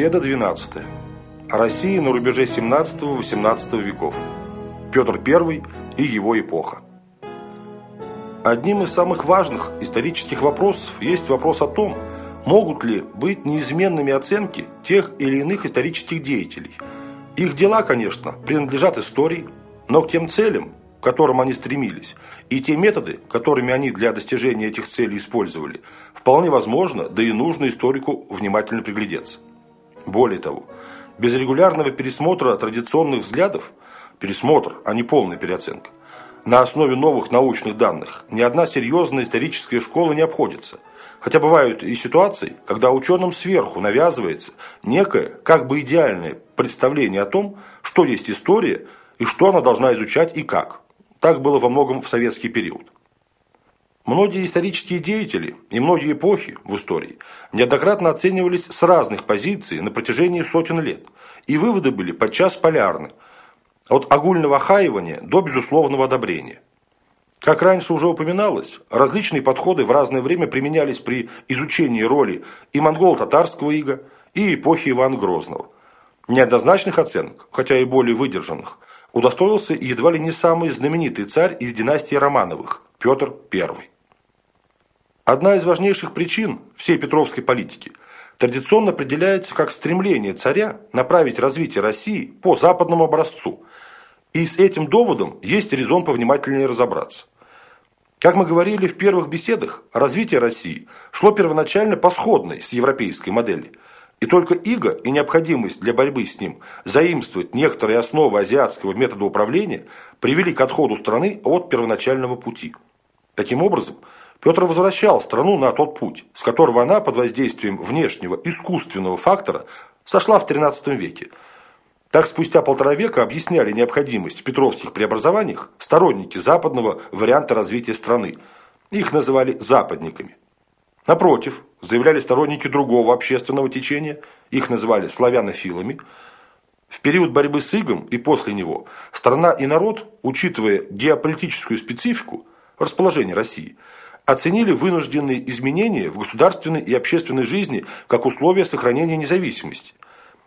Беседа 12. О России на рубеже 17-18 веков. Петр I и его эпоха. Одним из самых важных исторических вопросов есть вопрос о том, могут ли быть неизменными оценки тех или иных исторических деятелей. Их дела, конечно, принадлежат истории, но к тем целям, к которым они стремились, и те методы, которыми они для достижения этих целей использовали, вполне возможно, да и нужно историку внимательно приглядеться. Более того, без регулярного пересмотра традиционных взглядов, пересмотр, а не полная переоценка, на основе новых научных данных ни одна серьезная историческая школа не обходится. Хотя бывают и ситуации, когда ученым сверху навязывается некое, как бы идеальное представление о том, что есть история и что она должна изучать и как. Так было во многом в советский период. Многие исторические деятели и многие эпохи в истории неоднократно оценивались с разных позиций на протяжении сотен лет, и выводы были подчас полярны, от огульного хаивания до безусловного одобрения. Как раньше уже упоминалось, различные подходы в разное время применялись при изучении роли и монголо-татарского ига, и эпохи Ивана Грозного. Неоднозначных оценок, хотя и более выдержанных, удостоился едва ли не самый знаменитый царь из династии Романовых – Петр I. Одна из важнейших причин всей петровской политики традиционно определяется как стремление царя направить развитие России по западному образцу. И с этим доводом есть резон повнимательнее разобраться. Как мы говорили в первых беседах, развитие России шло первоначально по сходной с европейской модели. И только иго и необходимость для борьбы с ним заимствовать некоторые основы азиатского метода управления привели к отходу страны от первоначального пути. Таким образом, Петр возвращал страну на тот путь, с которого она под воздействием внешнего искусственного фактора сошла в XIII веке. Так спустя полтора века объясняли необходимость петровских преобразованиях сторонники западного варианта развития страны. Их называли западниками. Напротив, заявляли сторонники другого общественного течения, их называли славянофилами. В период борьбы с Игом и после него страна и народ, учитывая геополитическую специфику расположения России – оценили вынужденные изменения в государственной и общественной жизни как условия сохранения независимости.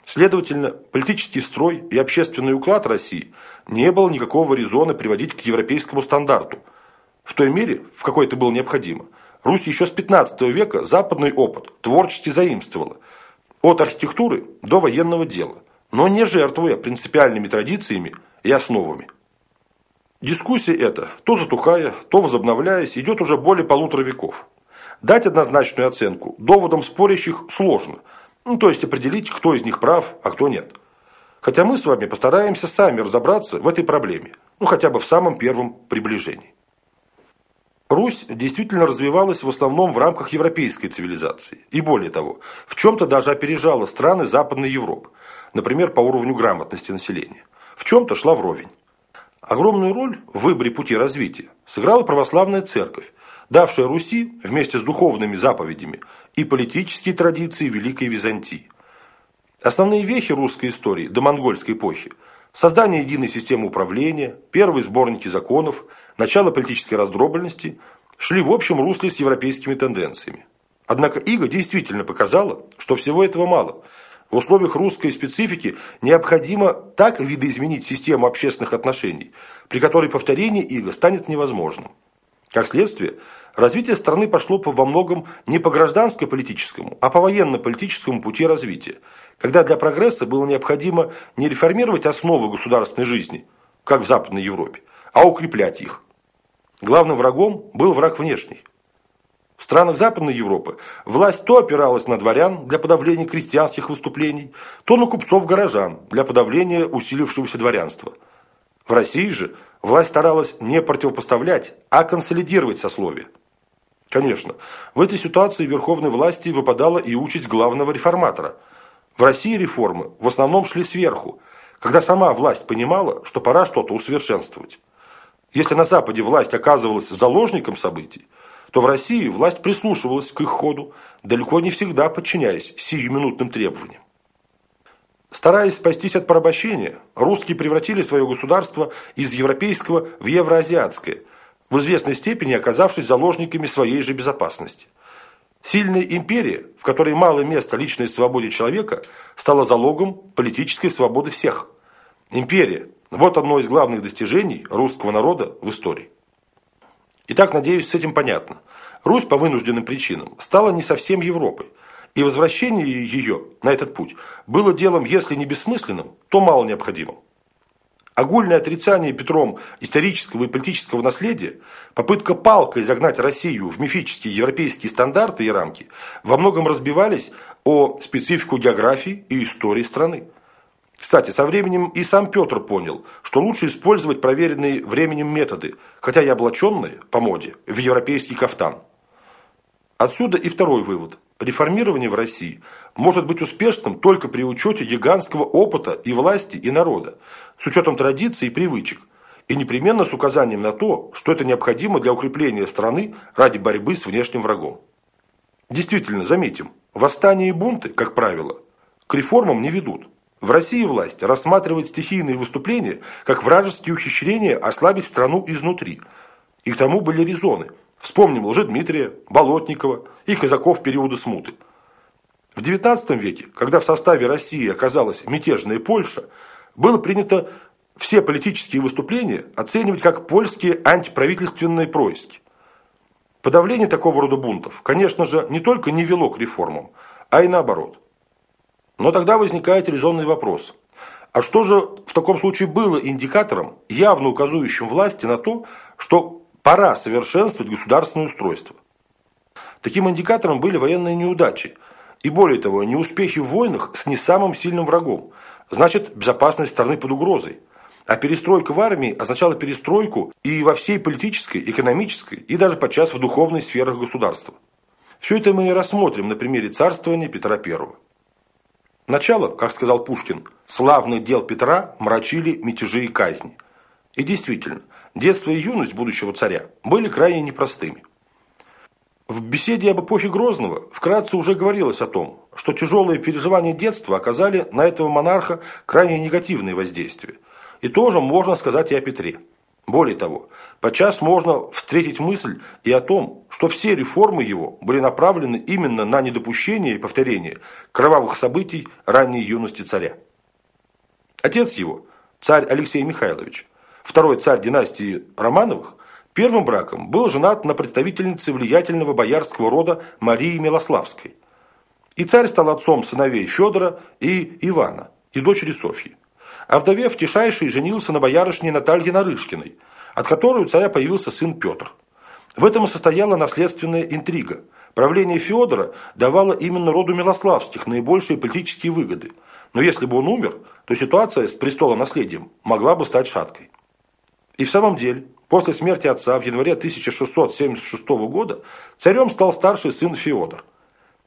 Следовательно, политический строй и общественный уклад России не было никакого резона приводить к европейскому стандарту. В той мере, в какой это было необходимо. Русь еще с 15 века западный опыт творчески заимствовала. От архитектуры до военного дела, но не жертвуя принципиальными традициями и основами. Дискуссия эта, то затухая, то возобновляясь, идет уже более полутора веков. Дать однозначную оценку доводам спорящих сложно, ну, то есть определить, кто из них прав, а кто нет. Хотя мы с вами постараемся сами разобраться в этой проблеме, ну хотя бы в самом первом приближении. Русь действительно развивалась в основном в рамках европейской цивилизации. И более того, в чем-то даже опережала страны Западной Европы, например, по уровню грамотности населения. В чем-то шла вровень. Огромную роль в выборе пути развития сыграла православная церковь, давшая Руси вместе с духовными заповедями и политические традиции Великой Византии. Основные вехи русской истории до монгольской эпохи – создание единой системы управления, первые сборники законов, начало политической раздробленности – шли в общем русле с европейскими тенденциями. Однако Иго действительно показала, что всего этого мало – в условиях русской специфики необходимо так видоизменить систему общественных отношений, при которой повторение иго станет невозможным. Как следствие, развитие страны пошло во многом не по гражданско-политическому, а по военно-политическому пути развития, когда для прогресса было необходимо не реформировать основы государственной жизни, как в Западной Европе, а укреплять их. Главным врагом был враг внешний – в странах Западной Европы власть то опиралась на дворян для подавления крестьянских выступлений, то на купцов-горожан для подавления усилившегося дворянства. В России же власть старалась не противопоставлять, а консолидировать сословие. Конечно, в этой ситуации верховной власти выпадала и участь главного реформатора. В России реформы в основном шли сверху, когда сама власть понимала, что пора что-то усовершенствовать. Если на Западе власть оказывалась заложником событий, то в России власть прислушивалась к их ходу, далеко не всегда подчиняясь сиюминутным требованиям. Стараясь спастись от порабощения, русские превратили свое государство из европейского в евроазиатское, в известной степени оказавшись заложниками своей же безопасности. Сильная империя, в которой мало места личной свободе человека, стала залогом политической свободы всех. Империя – вот одно из главных достижений русского народа в истории. Итак, надеюсь, с этим понятно. Русь по вынужденным причинам стала не совсем Европой, и возвращение ее на этот путь было делом, если не бессмысленным, то мало необходимым. Огульное отрицание Петром исторического и политического наследия, попытка палкой загнать Россию в мифические европейские стандарты и рамки, во многом разбивались о специфику географии и истории страны. Кстати, со временем и сам Петр понял, что лучше использовать проверенные временем методы, хотя и облаченные, по моде, в европейский кафтан. Отсюда и второй вывод. Реформирование в России может быть успешным только при учете гигантского опыта и власти, и народа, с учетом традиций и привычек, и непременно с указанием на то, что это необходимо для укрепления страны ради борьбы с внешним врагом. Действительно, заметим, восстания и бунты, как правило, к реформам не ведут. В России власть рассматривает стихийные выступления как вражеские ухищрения ослабить страну изнутри. И к тому были резоны – Вспомним Лжедмитрия, Болотникова и казаков периода смуты. В XIX веке, когда в составе России оказалась мятежная Польша, было принято все политические выступления оценивать как польские антиправительственные происки. Подавление такого рода бунтов, конечно же, не только не вело к реформам, а и наоборот. Но тогда возникает резонный вопрос. А что же в таком случае было индикатором, явно указывающим власти на то, что Пора совершенствовать государственное устройство. Таким индикатором были военные неудачи. И более того, неуспехи в войнах с не самым сильным врагом. Значит, безопасность страны под угрозой. А перестройка в армии означала перестройку и во всей политической, экономической, и даже подчас в духовной сферах государства. Все это мы и рассмотрим на примере царствования Петра I. Начало, как сказал Пушкин, славных дел Петра мрачили мятежи и казни. И действительно, детство и юность будущего царя были крайне непростыми. В беседе об эпохе Грозного вкратце уже говорилось о том, что тяжелые переживания детства оказали на этого монарха крайне негативное воздействие. И тоже можно сказать и о Петре. Более того, подчас можно встретить мысль и о том, что все реформы его были направлены именно на недопущение и повторение кровавых событий ранней юности царя. Отец его, царь Алексей Михайлович, второй царь династии Романовых, первым браком был женат на представительнице влиятельного боярского рода Марии Милославской. И царь стал отцом сыновей Федора и Ивана, и дочери Софьи. А вдовев Тишайший женился на боярышне Наталье Нарышкиной, от которой у царя появился сын Петр. В этом и состояла наследственная интрига. Правление Федора давало именно роду Милославских наибольшие политические выгоды. Но если бы он умер, то ситуация с престолонаследием могла бы стать шаткой. И в самом деле, после смерти отца в январе 1676 года царем стал старший сын Феодор.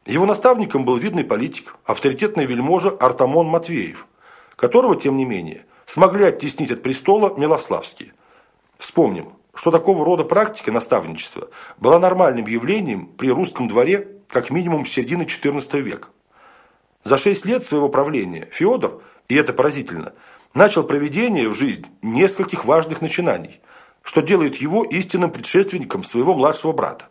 Его наставником был видный политик, авторитетный вельможа Артамон Матвеев, которого, тем не менее, смогли оттеснить от престола Милославские. Вспомним, что такого рода практика наставничества была нормальным явлением при русском дворе как минимум с середины XIV века. За шесть лет своего правления Феодор, и это поразительно, начал проведение в жизнь нескольких важных начинаний, что делает его истинным предшественником своего младшего брата.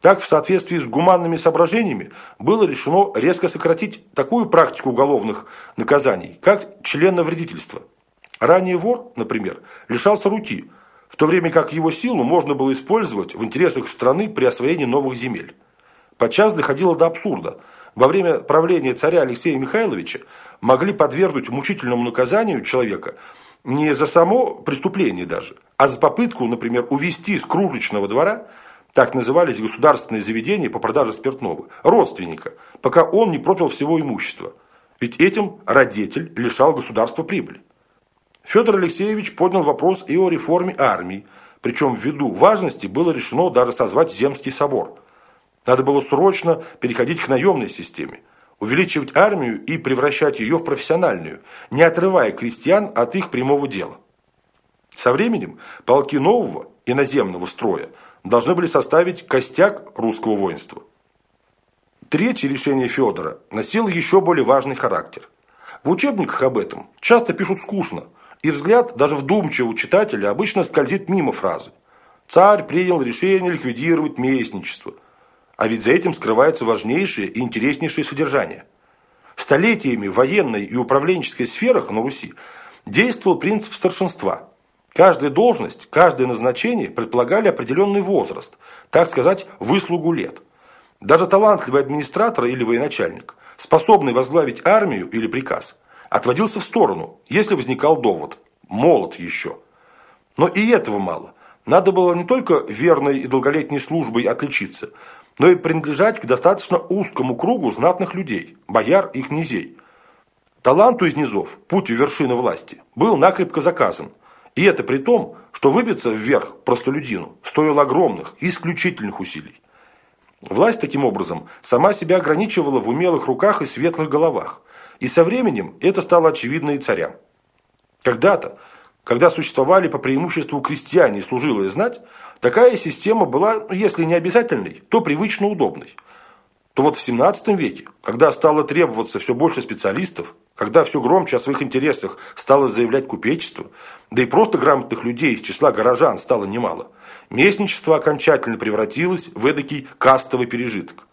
Так, в соответствии с гуманными соображениями, было решено резко сократить такую практику уголовных наказаний, как членовредительство. Ранее вор, например, лишался руки, в то время как его силу можно было использовать в интересах страны при освоении новых земель. Подчас доходило до абсурда. Во время правления царя Алексея Михайловича могли подвергнуть мучительному наказанию человека не за само преступление даже, а за попытку, например, увести с кружечного двора, так назывались государственные заведения по продаже спиртного, родственника, пока он не пропил всего имущества. Ведь этим родитель лишал государства прибыли. Федор Алексеевич поднял вопрос и о реформе армии, причем ввиду важности было решено даже созвать Земский собор. Надо было срочно переходить к наемной системе увеличивать армию и превращать ее в профессиональную, не отрывая крестьян от их прямого дела. Со временем полки нового иноземного строя должны были составить костяк русского воинства. Третье решение Федора носило еще более важный характер. В учебниках об этом часто пишут скучно, и взгляд даже вдумчивого читателя обычно скользит мимо фразы. Царь принял решение ликвидировать местничество. А ведь за этим скрывается важнейшее и интереснейшее содержание. Столетиями в военной и управленческой сферах на Руси действовал принцип старшинства. Каждая должность, каждое назначение предполагали определенный возраст, так сказать, выслугу лет. Даже талантливый администратор или военачальник, способный возглавить армию или приказ, отводился в сторону, если возникал довод – молод еще. Но и этого мало. Надо было не только верной и долголетней службой отличиться, но и принадлежать к достаточно узкому кругу знатных людей, бояр и князей. Таланту из низов, путь вершины власти, был накрепко заказан. И это при том, что выбиться вверх простолюдину стоило огромных, исключительных усилий. Власть, таким образом, сама себя ограничивала в умелых руках и светлых головах. И со временем это стало очевидно и царям. Когда-то, когда существовали по преимуществу крестьяне и служилые знать, такая система была, ну, если не обязательной, то привычно удобной. То вот в 17 веке, когда стало требоваться все больше специалистов, когда все громче о своих интересах стало заявлять купечество, да и просто грамотных людей из числа горожан стало немало, местничество окончательно превратилось в эдакий кастовый пережиток.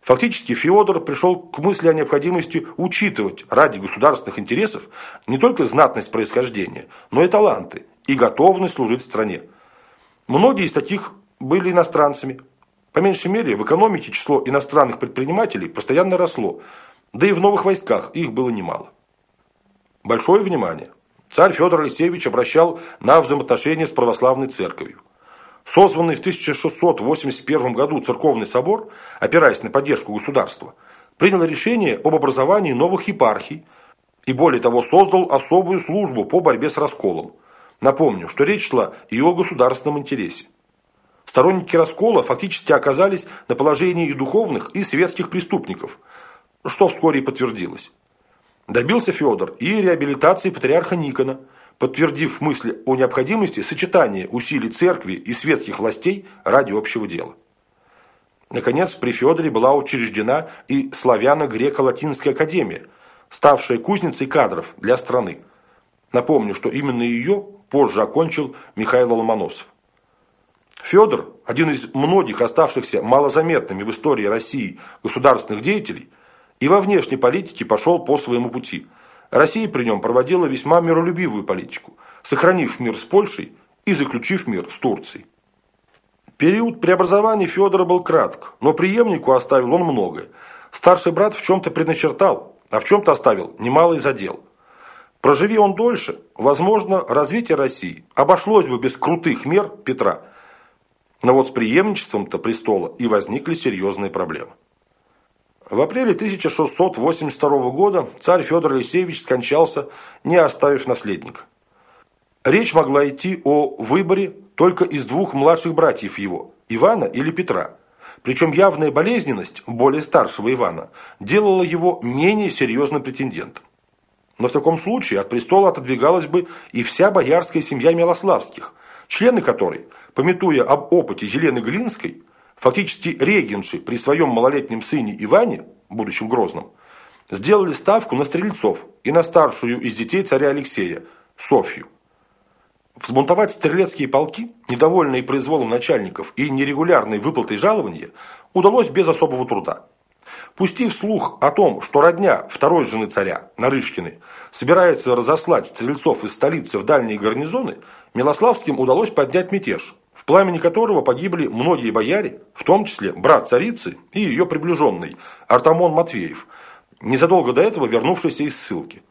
Фактически Феодор пришел к мысли о необходимости учитывать ради государственных интересов не только знатность происхождения, но и таланты, и готовность служить стране. Многие из таких были иностранцами. По меньшей мере, в экономике число иностранных предпринимателей постоянно росло, да и в новых войсках их было немало. Большое внимание царь Федор Алексеевич обращал на взаимоотношения с православной церковью. Созванный в 1681 году церковный собор, опираясь на поддержку государства, принял решение об образовании новых епархий и более того создал особую службу по борьбе с расколом. Напомню, что речь шла и о государственном интересе. Сторонники раскола фактически оказались на положении и духовных, и светских преступников, что вскоре и подтвердилось. Добился Федор и реабилитации патриарха Никона – подтвердив мысль о необходимости сочетания усилий церкви и светских властей ради общего дела. Наконец, при Федоре была учреждена и славяно-греко-латинская академия, ставшая кузницей кадров для страны. Напомню, что именно ее позже окончил Михаил Ломоносов. Федор, один из многих оставшихся малозаметными в истории России государственных деятелей, и во внешней политике пошел по своему пути – Россия при нем проводила весьма миролюбивую политику, сохранив мир с Польшей и заключив мир с Турцией. Период преобразования Федора был кратк, но преемнику оставил он многое. Старший брат в чем-то предначертал, а в чем-то оставил немалый задел. Проживи он дольше, возможно, развитие России обошлось бы без крутых мер Петра. Но вот с преемничеством-то престола и возникли серьезные проблемы. В апреле 1682 года царь Федор Алексеевич скончался, не оставив наследника. Речь могла идти о выборе только из двух младших братьев его, Ивана или Петра. Причем явная болезненность более старшего Ивана делала его менее серьезным претендентом. Но в таком случае от престола отодвигалась бы и вся боярская семья Милославских, члены которой, пометуя об опыте Елены Глинской, фактически регенши при своем малолетнем сыне Иване, будущем Грозном, сделали ставку на стрельцов и на старшую из детей царя Алексея, Софью. Взбунтовать стрелецкие полки, недовольные произволом начальников и нерегулярной выплатой жалования, удалось без особого труда. Пустив слух о том, что родня второй жены царя, Нарышкины, собирается разослать стрельцов из столицы в дальние гарнизоны, Милославским удалось поднять мятеж, в пламени которого погибли многие бояре, в том числе брат царицы и ее приближенный Артамон Матвеев, незадолго до этого вернувшийся из ссылки.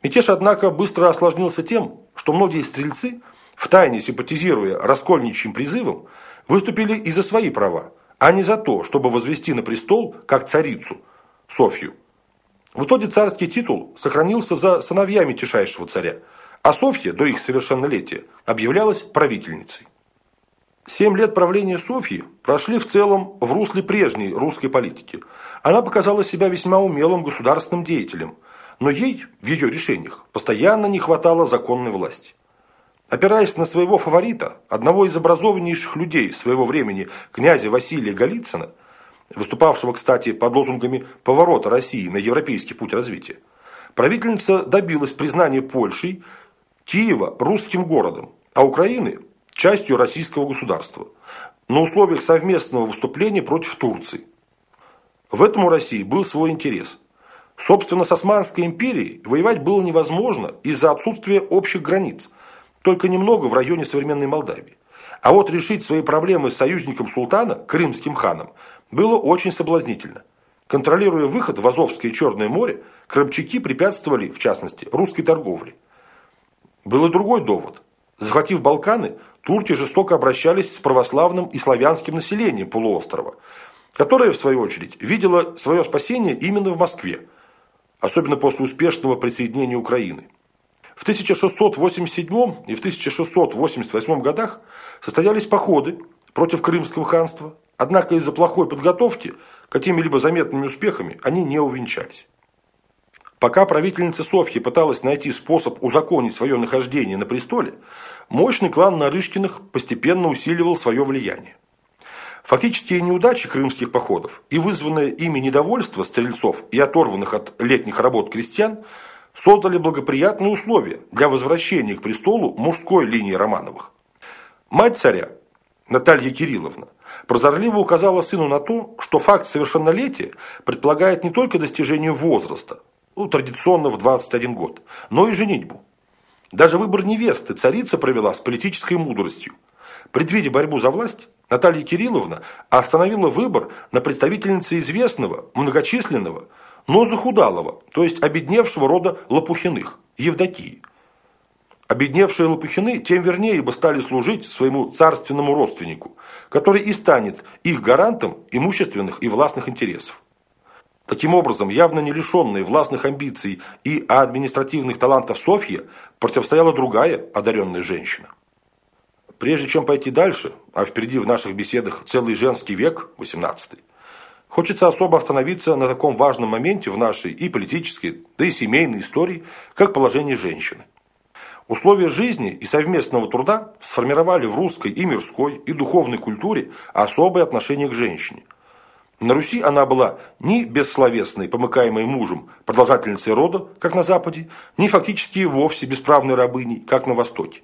Мятеж, однако, быстро осложнился тем, что многие стрельцы, втайне симпатизируя раскольничьим призывом, выступили и за свои права, а не за то, чтобы возвести на престол, как царицу, Софью. В итоге царский титул сохранился за сыновьями тишайшего царя, а Софья до их совершеннолетия объявлялась правительницей. Семь лет правления Софьи прошли в целом в русле прежней русской политики. Она показала себя весьма умелым государственным деятелем, но ей в ее решениях постоянно не хватало законной власти. Опираясь на своего фаворита, одного из образованнейших людей своего времени, князя Василия Голицына, выступавшего, кстати, под лозунгами поворота России на европейский путь развития, правительница добилась признания Польшей Киева русским городом, а Украины – частью российского государства, на условиях совместного выступления против Турции. В этом у России был свой интерес. Собственно, с Османской империей воевать было невозможно из-за отсутствия общих границ, только немного в районе современной Молдавии. А вот решить свои проблемы с союзником султана, крымским ханом, было очень соблазнительно. Контролируя выход в Азовское и Черное море, крымчаки препятствовали, в частности, русской торговле. Был и другой довод. Захватив Балканы, турки жестоко обращались с православным и славянским населением полуострова, которое, в свою очередь, видело свое спасение именно в Москве, особенно после успешного присоединения Украины. В 1687 и в 1688 годах состоялись походы против Крымского ханства, однако из-за плохой подготовки какими-либо заметными успехами они не увенчались. Пока правительница Софья пыталась найти способ узаконить свое нахождение на престоле, мощный клан Нарышкиных постепенно усиливал свое влияние. Фактические неудачи крымских походов и вызванное ими недовольство стрельцов и оторванных от летних работ крестьян создали благоприятные условия для возвращения к престолу мужской линии Романовых. Мать царя, Наталья Кирилловна, прозорливо указала сыну на то, что факт совершеннолетия предполагает не только достижение возраста, ну, традиционно в 21 год, но и женитьбу. Даже выбор невесты царица провела с политической мудростью. Предвидя борьбу за власть, Наталья Кирилловна остановила выбор на представительнице известного, многочисленного, но захудалого, то есть обедневшего рода Лопухиных, Евдокии. Обедневшие Лопухины тем вернее бы стали служить своему царственному родственнику, который и станет их гарантом имущественных и властных интересов. Таким образом, явно не лишенная властных амбиций и административных талантов Софья противостояла другая одаренная женщина. Прежде чем пойти дальше, а впереди в наших беседах целый женский век, 18 хочется особо остановиться на таком важном моменте в нашей и политической, да и семейной истории, как положение женщины. Условия жизни и совместного труда сформировали в русской и мирской, и духовной культуре особое отношение к женщине – на Руси она была ни бессловесной, помыкаемой мужем, продолжательницей рода, как на Западе, ни фактически вовсе бесправной рабыней, как на Востоке.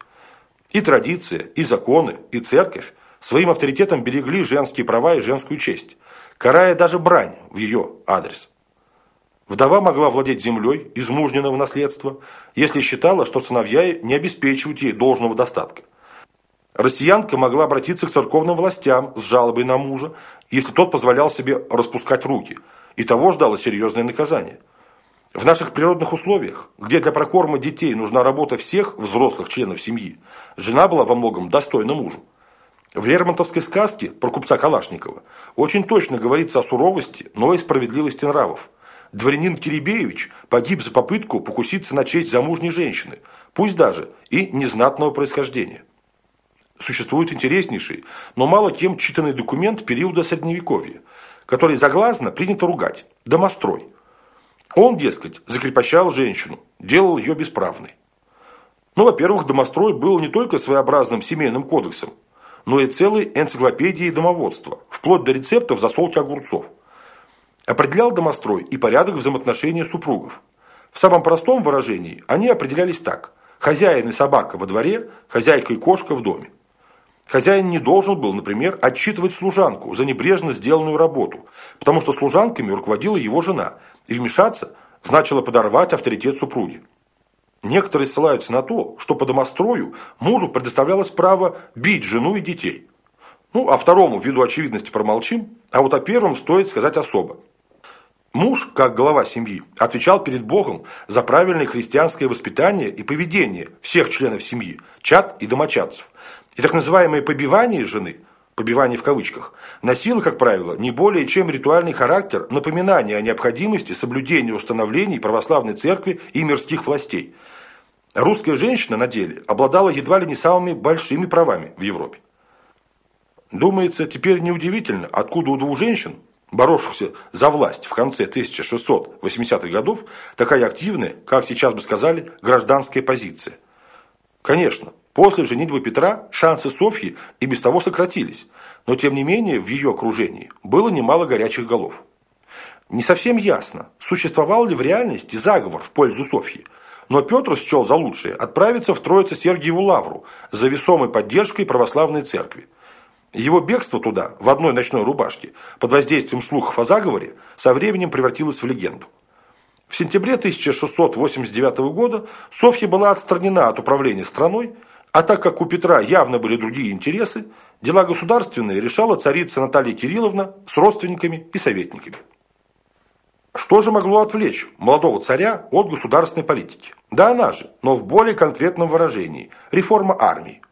И традиция, и законы, и церковь своим авторитетом берегли женские права и женскую честь, карая даже брань в ее адрес. Вдова могла владеть землей из мужниного наследства, если считала, что сыновья не обеспечивают ей должного достатка. Россиянка могла обратиться к церковным властям с жалобой на мужа, если тот позволял себе распускать руки, и того ждало серьезное наказание. В наших природных условиях, где для прокорма детей нужна работа всех взрослых членов семьи, жена была во многом достойна мужу. В Лермонтовской сказке про купца Калашникова очень точно говорится о суровости, но и справедливости нравов. Дворянин Киребеевич погиб за попытку покуситься на честь замужней женщины, пусть даже и незнатного происхождения существует интереснейший, но мало кем читанный документ периода Средневековья, который заглазно принято ругать – домострой. Он, дескать, закрепощал женщину, делал ее бесправной. Ну, во-первых, домострой был не только своеобразным семейным кодексом, но и целой энциклопедией домоводства, вплоть до рецептов засолки огурцов. Определял домострой и порядок взаимоотношений супругов. В самом простом выражении они определялись так – хозяин и собака во дворе, хозяйка и кошка в доме. Хозяин не должен был, например, отчитывать служанку за небрежно сделанную работу, потому что служанками руководила его жена, и вмешаться значило подорвать авторитет супруги. Некоторые ссылаются на то, что по домострою мужу предоставлялось право бить жену и детей. Ну, о второму, ввиду очевидности, промолчим, а вот о первом стоит сказать особо. Муж, как глава семьи, отвечал перед Богом за правильное христианское воспитание и поведение всех членов семьи, чад и домочадцев, и так называемое побивание жены, побивание в кавычках, носило, как правило, не более чем ритуальный характер напоминания о необходимости соблюдения установлений православной церкви и мирских властей. Русская женщина на деле обладала едва ли не самыми большими правами в Европе. Думается, теперь неудивительно, откуда у двух женщин, боровшихся за власть в конце 1680-х годов, такая активная, как сейчас бы сказали, гражданская позиция. Конечно, После женитьбы Петра шансы Софьи и без того сократились, но тем не менее в ее окружении было немало горячих голов. Не совсем ясно, существовал ли в реальности заговор в пользу Софьи, но Петр счел за лучшее отправиться в Троице-Сергиеву Лавру за весомой поддержкой православной церкви. Его бегство туда, в одной ночной рубашке, под воздействием слухов о заговоре, со временем превратилось в легенду. В сентябре 1689 года Софья была отстранена от управления страной, а так как у Петра явно были другие интересы, дела государственные решала царица Наталья Кирилловна с родственниками и советниками. Что же могло отвлечь молодого царя от государственной политики? Да она же, но в более конкретном выражении – реформа армии.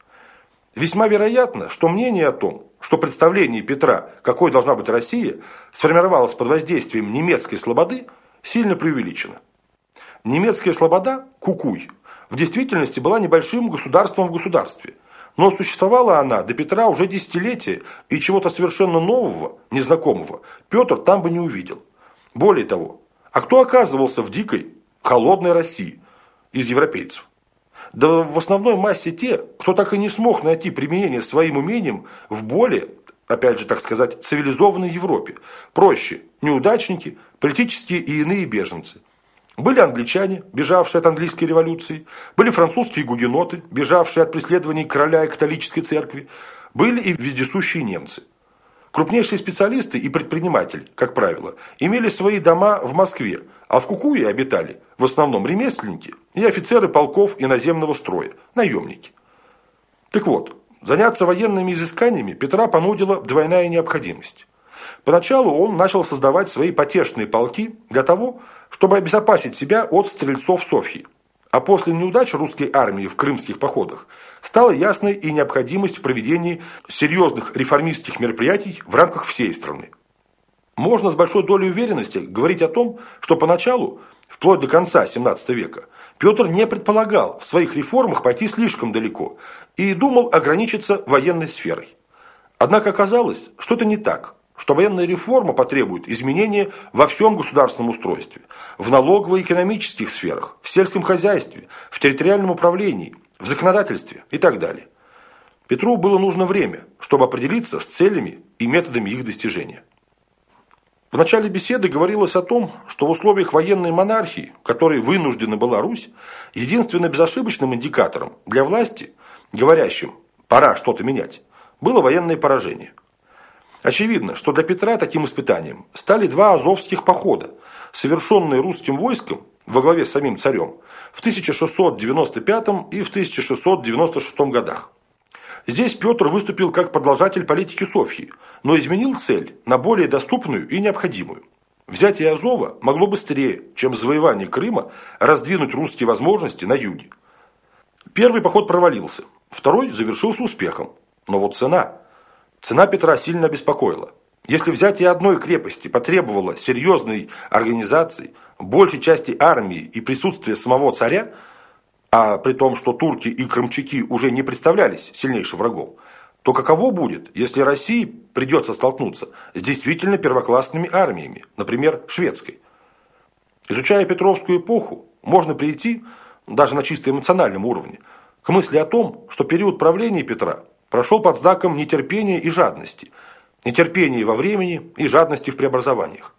Весьма вероятно, что мнение о том, что представление Петра, какой должна быть Россия, сформировалось под воздействием немецкой слободы, сильно преувеличено. Немецкая слобода, Кукуй, в действительности была небольшим государством в государстве, но существовала она до Петра уже десятилетия, и чего-то совершенно нового, незнакомого, Петр там бы не увидел. Более того, а кто оказывался в дикой, холодной России из европейцев? Да в основной массе те, кто так и не смог найти применение своим умениям в более, опять же так сказать, цивилизованной Европе. Проще, неудачники, политические и иные беженцы. Были англичане, бежавшие от английской революции, были французские гугеноты, бежавшие от преследований короля и католической церкви, были и вездесущие немцы – Крупнейшие специалисты и предприниматели, как правило, имели свои дома в Москве, а в Кукуе обитали в основном ремесленники и офицеры полков иноземного строя, наемники. Так вот, заняться военными изысканиями Петра понудила двойная необходимость. Поначалу он начал создавать свои потешные полки для того, чтобы обезопасить себя от стрельцов Софьи. А после неудач русской армии в крымских походах стала ясной и необходимость в проведении серьезных реформистских мероприятий в рамках всей страны. Можно с большой долей уверенности говорить о том, что поначалу, вплоть до конца XVII века, Петр не предполагал в своих реформах пойти слишком далеко и думал ограничиться военной сферой. Однако оказалось, что это не так что военная реформа потребует изменения во всем государственном устройстве, в налогово-экономических сферах, в сельском хозяйстве, в территориальном управлении, в законодательстве и так далее. Петру было нужно время, чтобы определиться с целями и методами их достижения. В начале беседы говорилось о том, что в условиях военной монархии, которой вынуждена была Русь, единственно безошибочным индикатором для власти, говорящим «пора что-то менять», было военное поражение – Очевидно, что для Петра таким испытанием стали два азовских похода, совершенные русским войском во главе с самим царем в 1695 и в 1696 годах. Здесь Петр выступил как продолжатель политики Софьи, но изменил цель на более доступную и необходимую. Взятие Азова могло быстрее, чем завоевание Крыма, раздвинуть русские возможности на юге. Первый поход провалился, второй завершился успехом. Но вот цена – Цена Петра сильно беспокоила. Если взятие одной крепости потребовало серьезной организации, большей части армии и присутствия самого царя, а при том, что турки и крымчаки уже не представлялись сильнейшим врагом, то каково будет, если России придется столкнуться с действительно первоклассными армиями, например, шведской? Изучая Петровскую эпоху, можно прийти, даже на чисто эмоциональном уровне, к мысли о том, что период правления Петра прошел под знаком нетерпения и жадности. Нетерпения во времени и жадности в преобразованиях.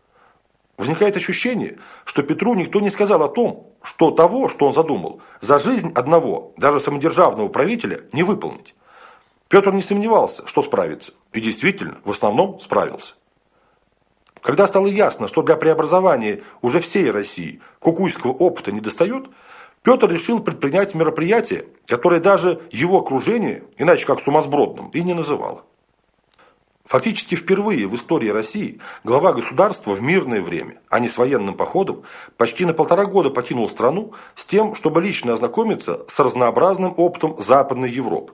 Возникает ощущение, что Петру никто не сказал о том, что того, что он задумал, за жизнь одного, даже самодержавного правителя, не выполнить. Петр не сомневался, что справится, и действительно, в основном справился. Когда стало ясно, что для преобразования уже всей России кукуйского опыта не достает, Петр решил предпринять мероприятие, которое даже его окружение, иначе как сумасбродным, и не называло. Фактически впервые в истории России глава государства в мирное время, а не с военным походом, почти на полтора года покинул страну с тем, чтобы лично ознакомиться с разнообразным опытом Западной Европы.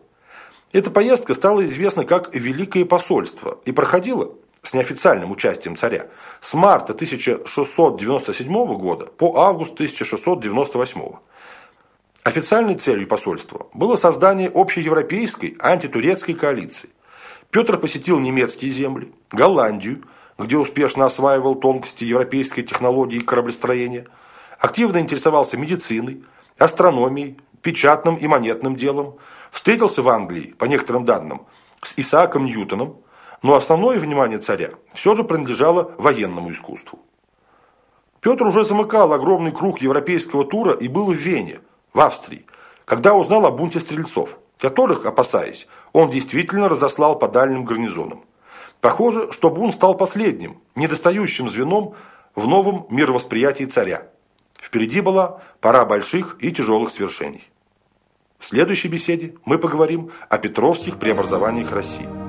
Эта поездка стала известна как «Великое посольство» и проходила с неофициальным участием царя с марта 1697 года по август 1698 года. Официальной целью посольства было создание общеевропейской антитурецкой коалиции. Петр посетил немецкие земли, Голландию, где успешно осваивал тонкости европейской технологии кораблестроения, активно интересовался медициной, астрономией, печатным и монетным делом, встретился в Англии, по некоторым данным, с Исааком Ньютоном, но основное внимание царя все же принадлежало военному искусству. Петр уже замыкал огромный круг европейского тура и был в Вене, в Австрии, когда узнал о бунте стрельцов, которых, опасаясь, он действительно разослал по дальним гарнизонам. Похоже, что бунт стал последним, недостающим звеном в новом мировосприятии царя. Впереди была пора больших и тяжелых свершений. В следующей беседе мы поговорим о петровских преобразованиях России.